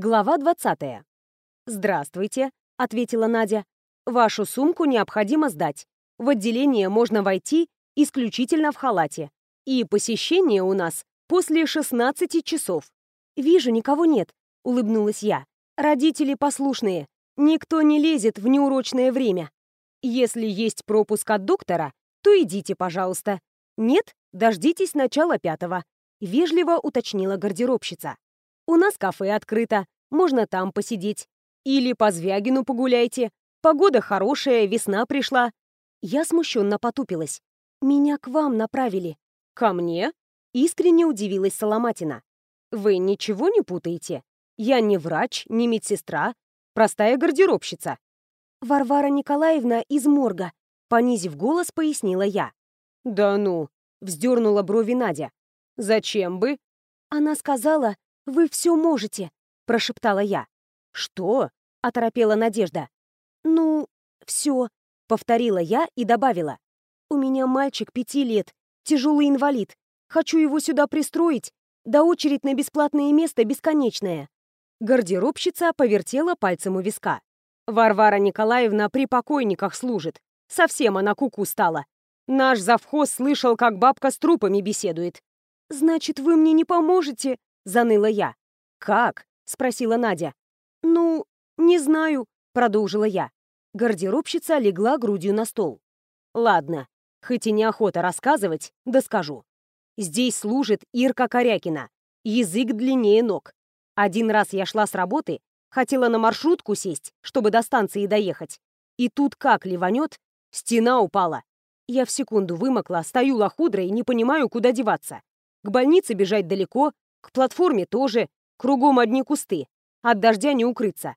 Глава 20. «Здравствуйте», — ответила Надя. «Вашу сумку необходимо сдать. В отделение можно войти исключительно в халате. И посещение у нас после 16 часов». «Вижу, никого нет», — улыбнулась я. «Родители послушные. Никто не лезет в неурочное время. Если есть пропуск от доктора, то идите, пожалуйста. Нет, дождитесь начала пятого», — вежливо уточнила гардеробщица. У нас кафе открыто, можно там посидеть. Или по Звягину погуляйте. Погода хорошая, весна пришла. Я смущенно потупилась. Меня к вам направили. Ко мне? Искренне удивилась Соломатина. Вы ничего не путаете? Я не врач, не медсестра, простая гардеробщица. Варвара Николаевна из морга, понизив голос, пояснила я. Да ну, вздернула брови Надя. Зачем бы? Она сказала, «Вы все можете», — прошептала я. «Что?» — оторопела Надежда. «Ну, все», — повторила я и добавила. «У меня мальчик пяти лет, тяжелый инвалид. Хочу его сюда пристроить. Да очередь на бесплатное место бесконечная». Гардеробщица повертела пальцем у виска. «Варвара Николаевна при покойниках служит. Совсем она куку -ку стала. Наш завхоз слышал, как бабка с трупами беседует». «Значит, вы мне не поможете?» Заныла я. «Как?» — спросила Надя. «Ну, не знаю», — продолжила я. Гардеробщица легла грудью на стол. «Ладно, хоть и неохота рассказывать, да скажу. Здесь служит Ирка Корякина. Язык длиннее ног. Один раз я шла с работы, хотела на маршрутку сесть, чтобы до станции доехать. И тут как ливанет, стена упала. Я в секунду вымокла, стою лохудрой, не понимаю, куда деваться. К больнице бежать далеко, к платформе тоже, кругом одни кусты. От дождя не укрыться.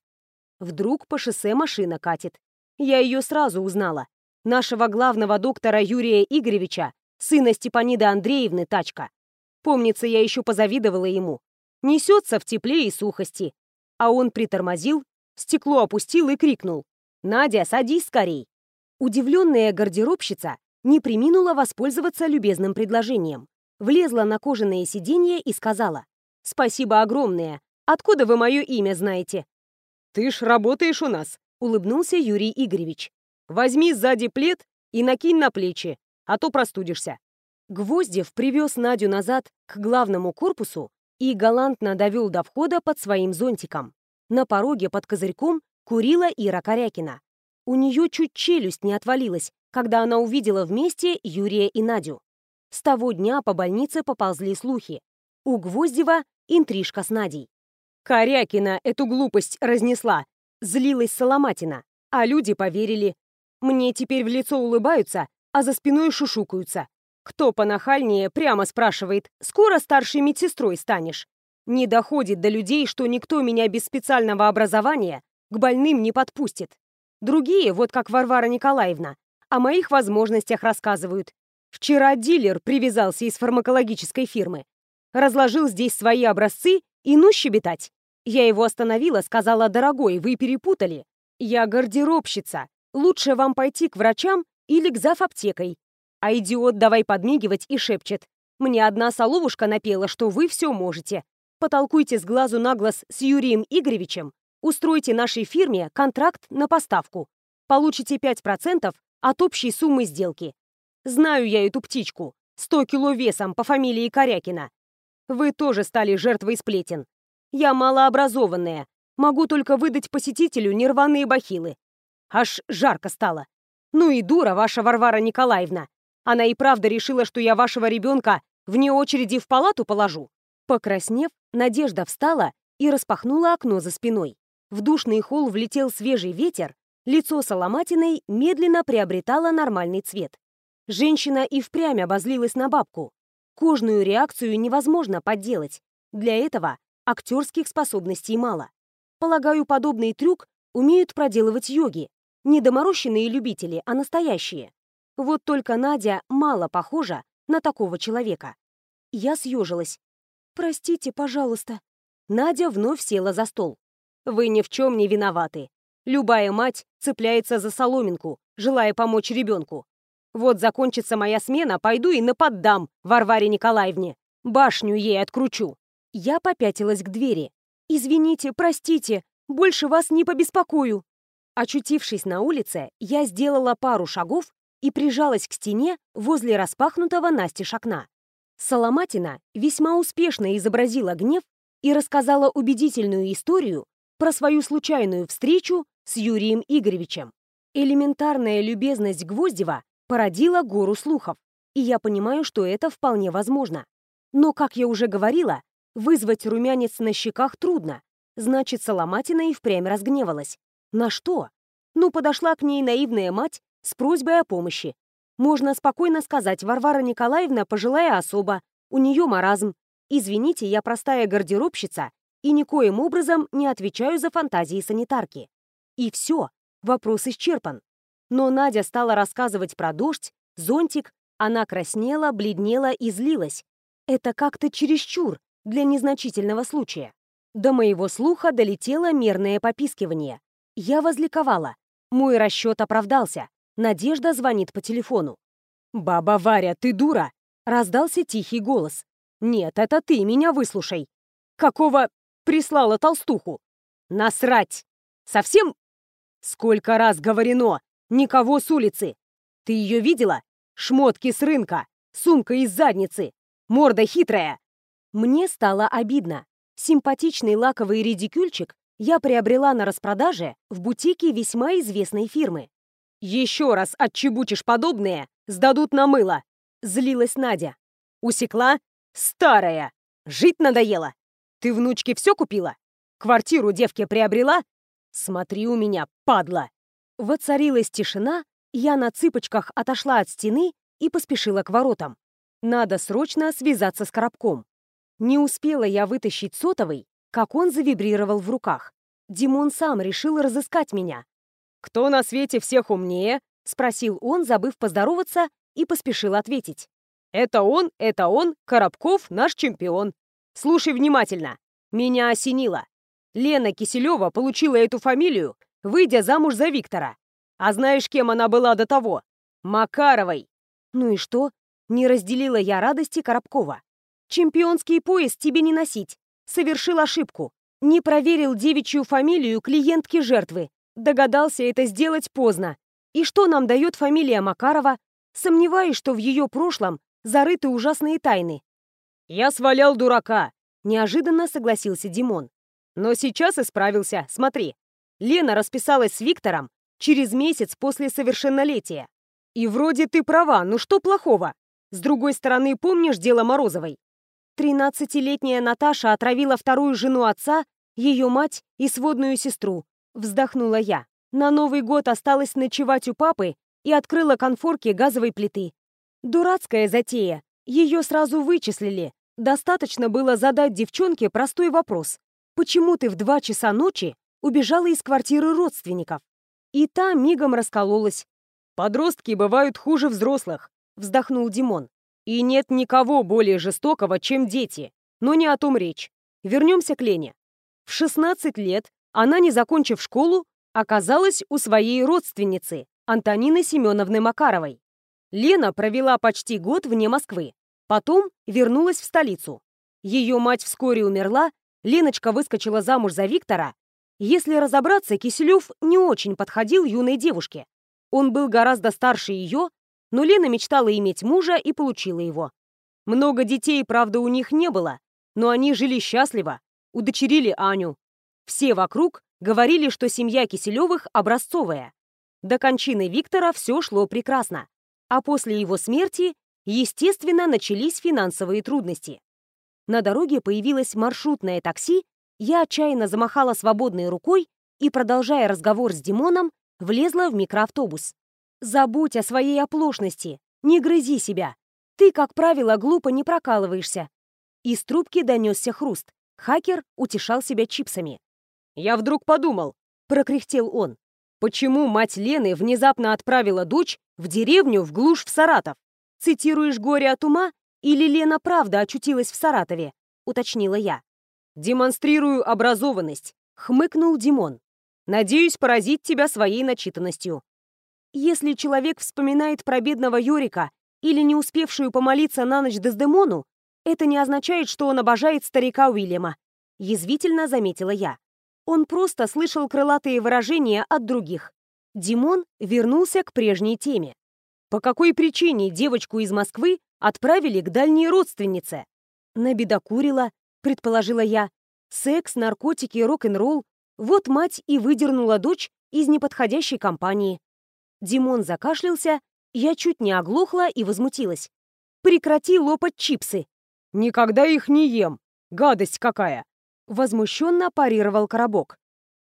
Вдруг по шоссе машина катит. Я ее сразу узнала. Нашего главного доктора Юрия Игоревича, сына Степаниды Андреевны, тачка. Помнится, я еще позавидовала ему. Несется в тепле и сухости. А он притормозил, стекло опустил и крикнул. «Надя, садись скорей!» Удивленная гардеробщица не приминула воспользоваться любезным предложением влезла на кожаное сиденье и сказала, «Спасибо огромное. Откуда вы мое имя знаете?» «Ты ж работаешь у нас», — улыбнулся Юрий Игоревич. «Возьми сзади плед и накинь на плечи, а то простудишься». Гвоздев привез Надю назад к главному корпусу и галантно довел до входа под своим зонтиком. На пороге под козырьком курила Ира Корякина. У нее чуть челюсть не отвалилась, когда она увидела вместе Юрия и Надю. С того дня по больнице поползли слухи. У Гвоздева интрижка с Надей. Корякина эту глупость разнесла. Злилась Соломатина. А люди поверили. Мне теперь в лицо улыбаются, а за спиной шушукаются. Кто понахальнее, прямо спрашивает, скоро старшей медсестрой станешь? Не доходит до людей, что никто меня без специального образования к больным не подпустит. Другие, вот как Варвара Николаевна, о моих возможностях рассказывают. Вчера дилер привязался из фармакологической фирмы. Разложил здесь свои образцы и ну щебетать. Я его остановила, сказала, дорогой, вы перепутали. Я гардеробщица. Лучше вам пойти к врачам или к заваптекой. А идиот давай подмигивать и шепчет. Мне одна соловушка напела, что вы все можете. Потолкуйте с глазу на глаз с Юрием Игоревичем, устройте нашей фирме контракт на поставку. Получите 5% от общей суммы сделки. Знаю я эту птичку. Сто кило весом по фамилии Корякина. Вы тоже стали жертвой сплетен. Я малообразованная. Могу только выдать посетителю нерваные бахилы. Аж жарко стало. Ну и дура ваша Варвара Николаевна. Она и правда решила, что я вашего ребенка вне очереди в палату положу. Покраснев, Надежда встала и распахнула окно за спиной. В душный холл влетел свежий ветер, лицо Соломатиной медленно приобретало нормальный цвет. Женщина и впрямь обозлилась на бабку. Кожную реакцию невозможно подделать. Для этого актерских способностей мало. Полагаю, подобный трюк умеют проделывать йоги. Не доморощенные любители, а настоящие. Вот только Надя мало похожа на такого человека. Я съежилась. «Простите, пожалуйста». Надя вновь села за стол. «Вы ни в чем не виноваты. Любая мать цепляется за соломинку, желая помочь ребенку. Вот закончится моя смена, пойду и наподдам Варваре Николаевне. Башню ей откручу. Я попятилась к двери. «Извините, простите, больше вас не побеспокою». Очутившись на улице, я сделала пару шагов и прижалась к стене возле распахнутого настежь окна. Соломатина весьма успешно изобразила гнев и рассказала убедительную историю про свою случайную встречу с Юрием Игоревичем. Элементарная любезность Гвоздева породила гору слухов, и я понимаю, что это вполне возможно. Но, как я уже говорила, вызвать румянец на щеках трудно. Значит, Соломатина и впрямь разгневалась. На что? Ну, подошла к ней наивная мать с просьбой о помощи. Можно спокойно сказать, Варвара Николаевна пожилая особа, у нее маразм. Извините, я простая гардеробщица и никоим образом не отвечаю за фантазии санитарки. И все, вопрос исчерпан. Но Надя стала рассказывать про дождь, зонтик, она краснела, бледнела и злилась. Это как-то чересчур для незначительного случая. До моего слуха долетело мерное попискивание. Я возликовала. Мой расчет оправдался. Надежда звонит по телефону. «Баба Варя, ты дура!» — раздался тихий голос. «Нет, это ты меня выслушай. Какого прислала толстуху? Насрать! Совсем? Сколько раз говорено, никого с улицы. Ты ее видела? Шмотки с рынка, сумка из задницы, морда хитрая. Мне стало обидно. Симпатичный лаковый редикюльчик я приобрела на распродаже в бутике весьма известной фирмы. «Еще раз отчебучишь подобное, сдадут на мыло!» — злилась Надя. «Усекла? Старая! Жить надоело! Ты внучке все купила? Квартиру девке приобрела? Смотри у меня, падла!» Воцарилась тишина, я на цыпочках отошла от стены и поспешила к воротам. Надо срочно связаться с Коробком. Не успела я вытащить сотовый, как он завибрировал в руках. Димон сам решил разыскать меня. «Кто на свете всех умнее?» — спросил он, забыв поздороваться, и поспешил ответить. «Это он, это он, Коробков наш чемпион. Слушай внимательно. Меня осенило. Лена Киселева получила эту фамилию, выйдя замуж за Виктора. А знаешь, кем она была до того? Макаровой. Ну и что? Не разделила я радости Коробкова. Чемпионский пояс тебе не носить. Совершил ошибку. Не проверил девичью фамилию клиентки жертвы. Догадался это сделать поздно. И что нам дает фамилия Макарова? Сомневаюсь, что в ее прошлом зарыты ужасные тайны. «Я свалял дурака», — неожиданно согласился Димон. «Но сейчас исправился, смотри. Лена расписалась с Виктором через месяц после совершеннолетия. И вроде ты права, ну что плохого? С другой стороны, помнишь дело Морозовой? Тринадцатилетняя Наташа отравила вторую жену отца, ее мать и сводную сестру. Вздохнула я. На Новый год осталось ночевать у папы и открыла конфорки газовой плиты. Дурацкая затея. Ее сразу вычислили, Достаточно было задать девчонке простой вопрос. «Почему ты в два часа ночи убежала из квартиры родственников?» И та мигом раскололась. «Подростки бывают хуже взрослых», — вздохнул Димон. «И нет никого более жестокого, чем дети. Но не о том речь. Вернемся к Лене. В 16 лет она, не закончив школу, оказалась у своей родственницы, Антонины Семеновны Макаровой. Лена провела почти год вне Москвы. Потом вернулась в столицу. Ее мать вскоре умерла, Леночка выскочила замуж за Виктора. Если разобраться, Киселев не очень подходил юной девушке. Он был гораздо старше ее, но Лена мечтала иметь мужа и получила его. Много детей, правда, у них не было, но они жили счастливо, удочерили Аню. Все вокруг говорили, что семья Киселевых образцовая. До кончины Виктора все шло прекрасно, а после его смерти Естественно, начались финансовые трудности. На дороге появилось маршрутное такси, я отчаянно замахала свободной рукой и, продолжая разговор с Димоном, влезла в микроавтобус. «Забудь о своей оплошности, не грызи себя. Ты, как правило, глупо не прокалываешься». Из трубки донесся хруст. Хакер утешал себя чипсами. «Я вдруг подумал», — прокряхтел он, «почему мать Лены внезапно отправила дочь в деревню в глушь в Саратов? «Цитируешь горе от ума или Лена правда очутилась в Саратове?» — уточнила я. «Демонстрирую образованность», — хмыкнул Димон. «Надеюсь поразить тебя своей начитанностью». Если человек вспоминает про бедного Юрика или не успевшую помолиться на ночь Дездемону, это не означает, что он обожает старика Уильяма. язвительно заметила я. Он просто слышал крылатые выражения от других. Димон вернулся к прежней теме. По какой причине девочку из Москвы отправили к дальней родственнице? Набедокурила, предположила я. Секс, наркотики, рок-н-ролл. Вот мать и выдернула дочь из неподходящей компании. Димон закашлялся, я чуть не оглохла и возмутилась. «Прекрати лопать чипсы!» «Никогда их не ем! Гадость какая!» Возмущенно парировал коробок.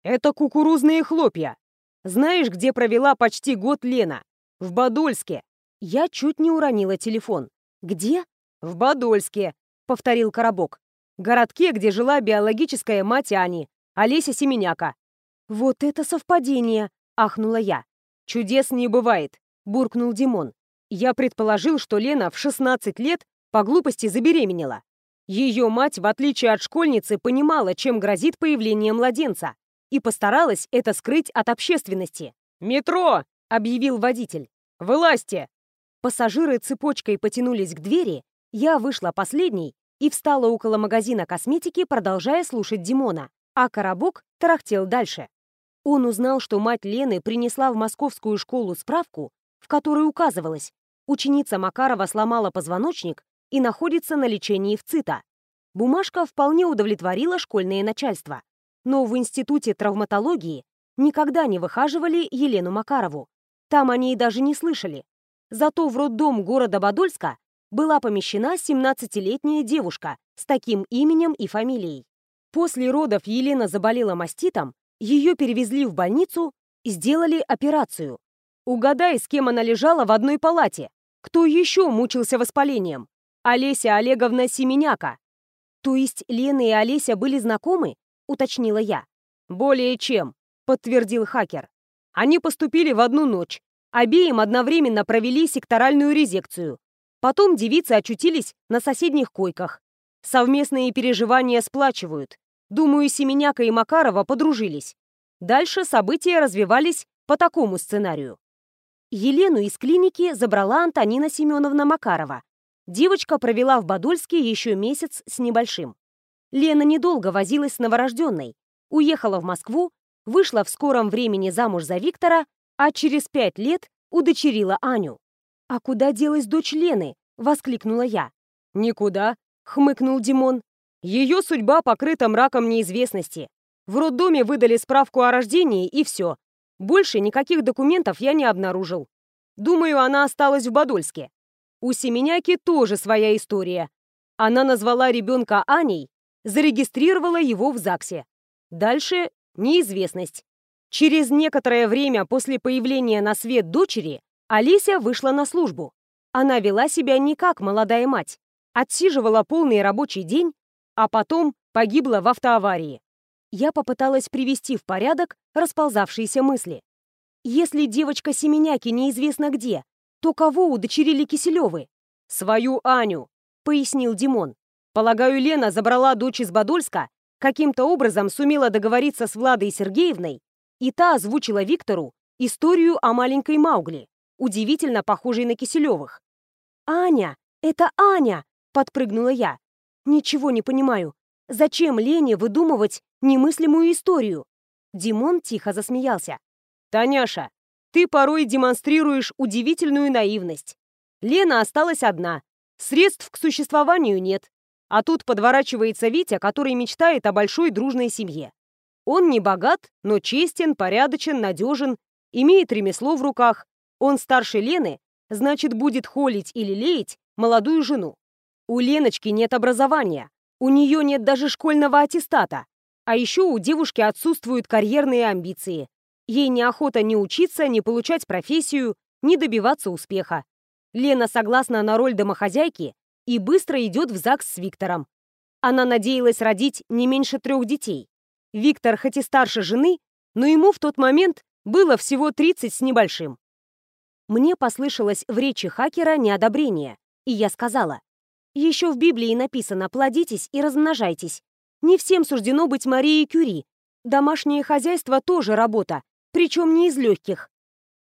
«Это кукурузные хлопья! Знаешь, где провела почти год Лена? В Подольске!» Я чуть не уронила телефон. «Где?» «В Подольске», — повторил коробок. «Городке, где жила биологическая мать Ани, Олеся Семеняка». «Вот это совпадение!» — ахнула я. «Чудес не бывает», — буркнул Димон. «Я предположил, что Лена в 16 лет по глупости забеременела. Ее мать, в отличие от школьницы, понимала, чем грозит появление младенца, и постаралась это скрыть от общественности. «Метро!» — объявил водитель. «Вылазьте!» Пассажиры цепочкой потянулись к двери, я вышла последней и встала около магазина косметики, продолжая слушать Димона, а Коробок тарахтел дальше. Он узнал, что мать Лены принесла в московскую школу справку, в которой указывалось, ученица Макарова сломала позвоночник и находится на лечении в ЦИТА. Бумажка вполне удовлетворила школьное начальство. Но в Институте травматологии никогда не выхаживали Елену Макарову. Там они и даже не слышали. Зато в роддом города Подольска была помещена 17-летняя девушка с таким именем и фамилией. После родов Елена заболела маститом, ее перевезли в больницу сделали операцию. Угадай, с кем она лежала в одной палате. Кто еще мучился воспалением? Олеся Олеговна Семеняка. То есть Лена и Олеся были знакомы? Уточнила я. Более чем, подтвердил хакер. Они поступили в одну ночь. Обеим одновременно провели секторальную резекцию. Потом девицы очутились на соседних койках. Совместные переживания сплачивают. Думаю, Семеняка и Макарова подружились. Дальше события развивались по такому сценарию. Елену из клиники забрала Антонина Семеновна Макарова. Девочка провела в Подольске еще месяц с небольшим. Лена недолго возилась с новорожденной, уехала в Москву, вышла в скором времени замуж за Виктора, а через пять лет удочерила Аню. «А куда делась дочь Лены?» — воскликнула я. «Никуда», — хмыкнул Димон. Ее судьба покрыта мраком неизвестности. В роддоме выдали справку о рождении, и все. Больше никаких документов я не обнаружил. Думаю, она осталась в Подольске. У Семеняки тоже своя история. Она назвала ребенка Аней, зарегистрировала его в ЗАГСе. Дальше неизвестность. Через некоторое время после появления на свет дочери Алися вышла на службу. Она вела себя не как молодая мать. Отсиживала полный рабочий день, а потом погибла в автоаварии. Я попыталась привести в порядок расползавшиеся мысли. Если девочка Семеняки неизвестно где, то кого удочерили Киселевы? Свою Аню, пояснил Димон. Полагаю, Лена забрала дочь из Подольска, каким-то образом сумела договориться с Владой Сергеевной, и та озвучила Виктору историю о маленькой Маугли, удивительно похожей на Киселевых. «Аня! Это Аня!» — подпрыгнула я. Ничего не понимаю. Зачем Лене выдумывать немыслимую историю? Димон тихо засмеялся. Таняша, ты порой демонстрируешь удивительную наивность. Лена осталась одна. Средств к существованию нет. А тут подворачивается Витя, который мечтает о большой дружной семье. Он не богат, но честен, порядочен, надежен, имеет ремесло в руках. Он старше Лены, значит, будет холить или леять молодую жену. У Леночки нет образования, у нее нет даже школьного аттестата, а еще у девушки отсутствуют карьерные амбиции. Ей неохота ни учиться, ни получать профессию, ни добиваться успеха. Лена согласна на роль домохозяйки и быстро идет в ЗАГС с Виктором. Она надеялась родить не меньше трех детей. Виктор хоть и старше жены, но ему в тот момент было всего 30 с небольшим. Мне послышалось в речи хакера неодобрение, и я сказала, еще в Библии написано «плодитесь и размножайтесь». Не всем суждено быть Марией Кюри. Домашнее хозяйство тоже работа, причем не из легких.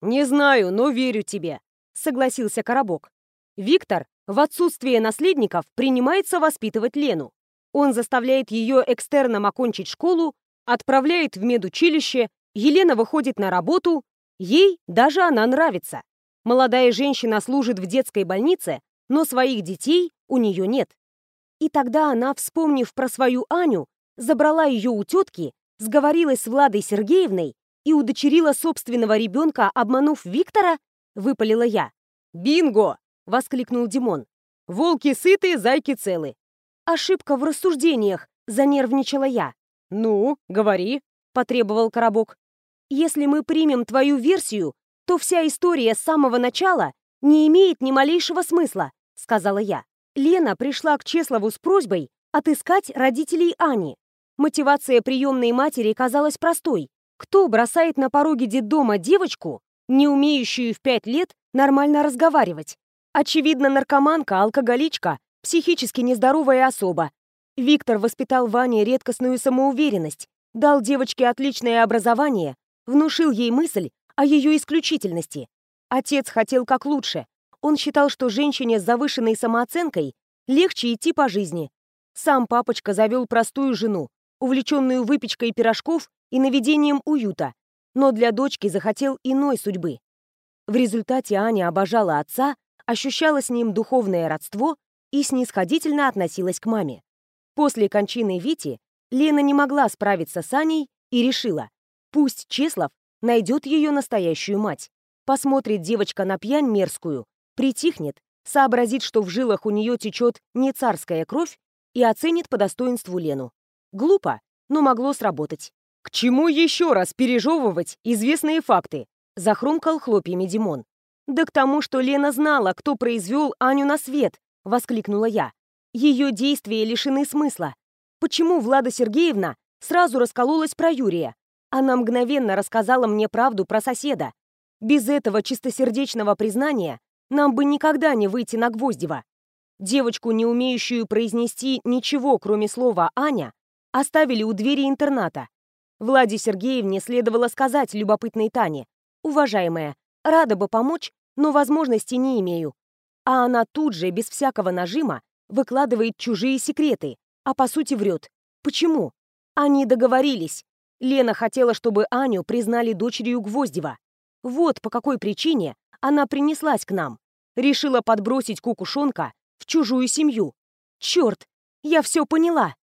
«Не знаю, но верю тебе», — согласился Коробок. «Виктор в отсутствие наследников принимается воспитывать Лену. Он заставляет ее экстерном окончить школу, отправляет в медучилище, Елена выходит на работу, ей даже она нравится. Молодая женщина служит в детской больнице, но своих детей у нее нет. И тогда она, вспомнив про свою Аню, забрала ее у тетки, сговорилась с Владой Сергеевной и удочерила собственного ребенка, обманув Виктора, выпалила я. «Бинго!» — воскликнул Димон. «Волки сыты, зайки целы». «Ошибка в рассуждениях», — занервничала я. «Ну, говори», — потребовал Коробок. «Если мы примем твою версию, то вся история с самого начала не имеет ни малейшего смысла», — сказала я. Лена пришла к Чеслову с просьбой отыскать родителей Ани. Мотивация приемной матери казалась простой. Кто бросает на пороге детдома девочку, не умеющую в пять лет нормально разговаривать? Очевидно, наркоманка, алкоголичка, психически нездоровая особа. Виктор воспитал Ване редкостную самоуверенность, дал девочке отличное образование, внушил ей мысль о ее исключительности. Отец хотел как лучше. Он считал, что женщине с завышенной самооценкой легче идти по жизни. Сам папочка завел простую жену, увлеченную выпечкой пирожков и наведением уюта, но для дочки захотел иной судьбы. В результате Аня обожала отца, ощущала с ним духовное родство и снисходительно относилась к маме. После кончины Вити Лена не могла справиться с Аней и решила, пусть Чеслов найдет ее настоящую мать. Посмотрит девочка на пьянь мерзкую, притихнет, сообразит, что в жилах у нее течет не царская кровь и оценит по достоинству Лену. Глупо, но могло сработать. «К чему еще раз пережевывать известные факты?» — захрумкал хлопьями Димон. «Да к тому, что Лена знала, кто произвел Аню на свет!» — воскликнула я. Ее действия лишены смысла. Почему Влада Сергеевна сразу раскололась про Юрия? Она мгновенно рассказала мне правду про соседа. Без этого чистосердечного признания нам бы никогда не выйти на Гвоздева. Девочку, не умеющую произнести ничего, кроме слова «Аня», оставили у двери интерната. Владе Сергеевне следовало сказать любопытной Тане, «Уважаемая, рада бы помочь, но возможности не имею». А она тут же, без всякого нажима, выкладывает чужие секреты, а по сути врет. Почему? Они договорились. Лена хотела, чтобы Аню признали дочерью Гвоздева. Вот по какой причине она принеслась к нам. Решила подбросить кукушонка в чужую семью. Черт, я все поняла.